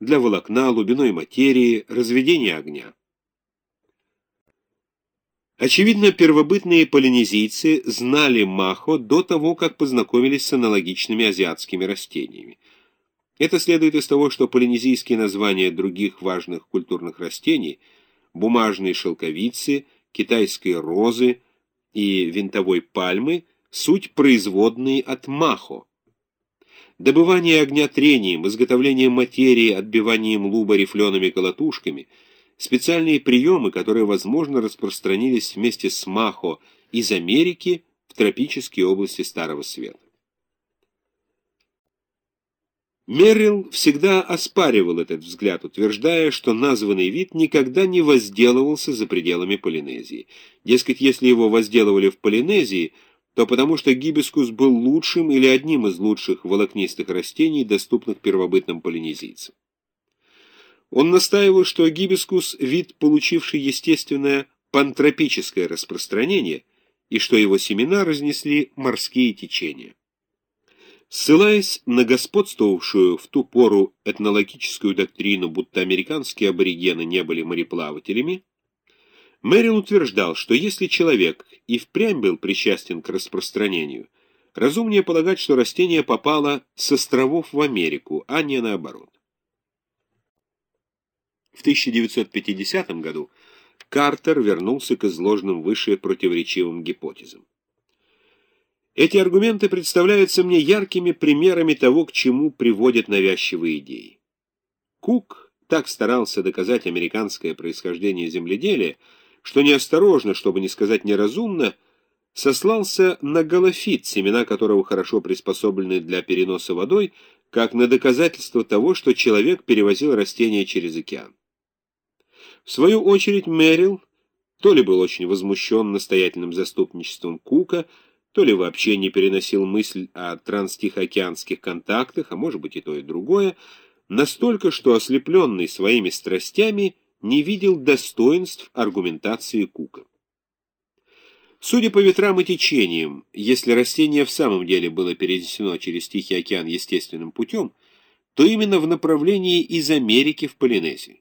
для волокна, лубиной материи, разведения огня. Очевидно, первобытные полинезийцы знали махо до того, как познакомились с аналогичными азиатскими растениями. Это следует из того, что полинезийские названия других важных культурных растений – бумажной шелковицы, китайской розы и винтовой пальмы – суть производные от махо. Добывание огня трением, изготовление материи отбиванием луба рифлеными колотушками – специальные приемы, которые, возможно, распространились вместе с Махо из Америки в тропические области Старого Света. Меррилл всегда оспаривал этот взгляд, утверждая, что названный вид никогда не возделывался за пределами Полинезии. Дескать, если его возделывали в Полинезии, то потому что гибискус был лучшим или одним из лучших волокнистых растений, доступных первобытным полинезийцам. Он настаивал, что гибискус – вид, получивший естественное пантропическое распространение, и что его семена разнесли морские течения. Ссылаясь на господствовавшую в ту пору этнологическую доктрину, будто американские аборигены не были мореплавателями, Мэрил утверждал, что если человек и впрямь был причастен к распространению, разумнее полагать, что растение попало с островов в Америку, а не наоборот. В 1950 году Картер вернулся к изложенным выше противоречивым гипотезам. Эти аргументы представляются мне яркими примерами того, к чему приводят навязчивые идеи. Кук так старался доказать американское происхождение земледелия, что неосторожно, чтобы не сказать неразумно, сослался на галофит, семена которого хорошо приспособлены для переноса водой, как на доказательство того, что человек перевозил растения через океан. В свою очередь Мэрил то ли был очень возмущен настоятельным заступничеством Кука, то ли вообще не переносил мысль о транстихоокеанских контактах, а может быть и то и другое, настолько, что ослепленный своими страстями не видел достоинств аргументации Кука. Судя по ветрам и течениям, если растение в самом деле было перенесено через Тихий океан естественным путем, то именно в направлении из Америки в Полинезию.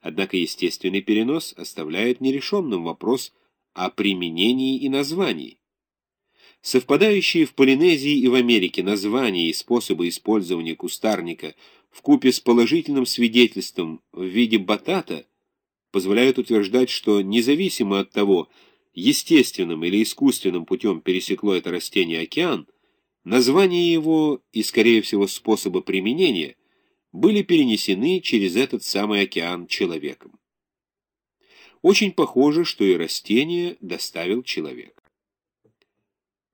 Однако естественный перенос оставляет нерешенным вопрос о применении и названии. Совпадающие в Полинезии и в Америке названия и способы использования кустарника в купе с положительным свидетельством в виде батата позволяют утверждать, что независимо от того, естественным или искусственным путем пересекло это растение океан, название его и, скорее всего, способы применения были перенесены через этот самый океан человеком. Очень похоже, что и растение доставил человек.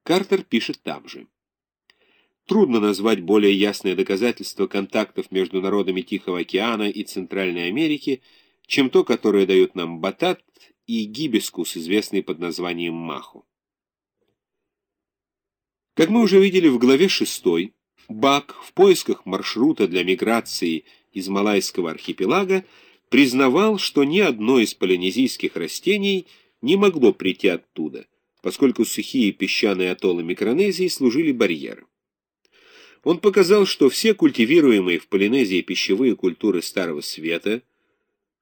Картер пишет там же. Трудно назвать более ясное доказательство контактов между народами Тихого океана и Центральной Америки, чем то, которое дают нам батат и гибискус, известный под названием маху. Как мы уже видели в главе 6, Бак в поисках маршрута для миграции из Малайского архипелага признавал, что ни одно из полинезийских растений не могло прийти оттуда, поскольку сухие песчаные атоллы Микронезии служили барьером. Он показал, что все культивируемые в Полинезии пищевые культуры Старого Света,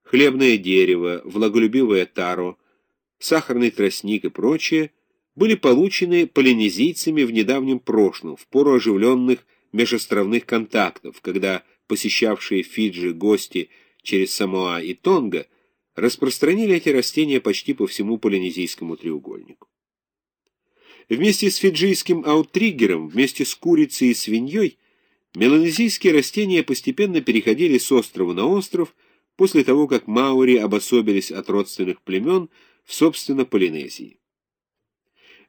хлебное дерево, влаголюбивое таро, сахарный тростник и прочее, были получены полинезийцами в недавнем прошлом, в пору оживленных межостровных контактов, когда посещавшие Фиджи гости через Самоа и Тонга распространили эти растения почти по всему полинезийскому треугольнику. Вместе с фиджийским аутриггером, вместе с курицей и свиньей, меланезийские растения постепенно переходили с острова на остров после того, как маори обособились от родственных племен в, собственно, Полинезии.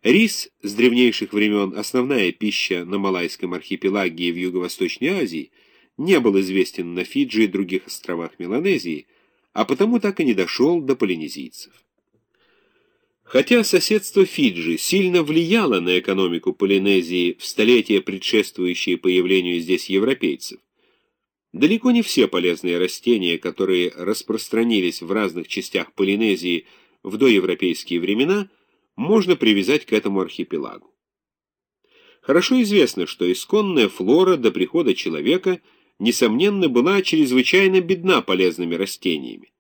Рис с древнейших времен, основная пища на Малайском архипелаге и в Юго-Восточной Азии, не был известен на Фиджи и других островах Меланезии, а потому так и не дошел до полинезийцев. Хотя соседство Фиджи сильно влияло на экономику Полинезии в столетия, предшествующие появлению здесь европейцев, далеко не все полезные растения, которые распространились в разных частях Полинезии в доевропейские времена – можно привязать к этому архипелагу. Хорошо известно, что исконная флора до прихода человека несомненно, была чрезвычайно бедна полезными растениями.